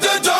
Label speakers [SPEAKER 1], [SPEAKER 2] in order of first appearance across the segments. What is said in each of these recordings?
[SPEAKER 1] tête de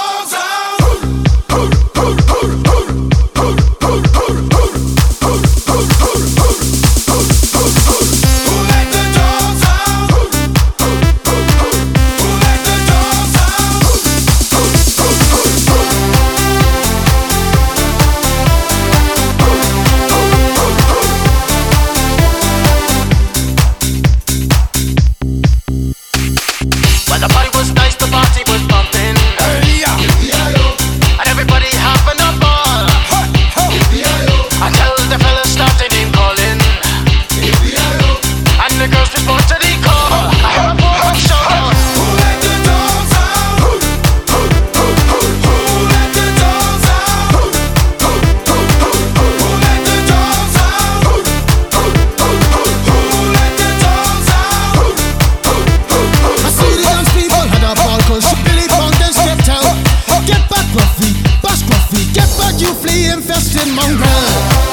[SPEAKER 2] killing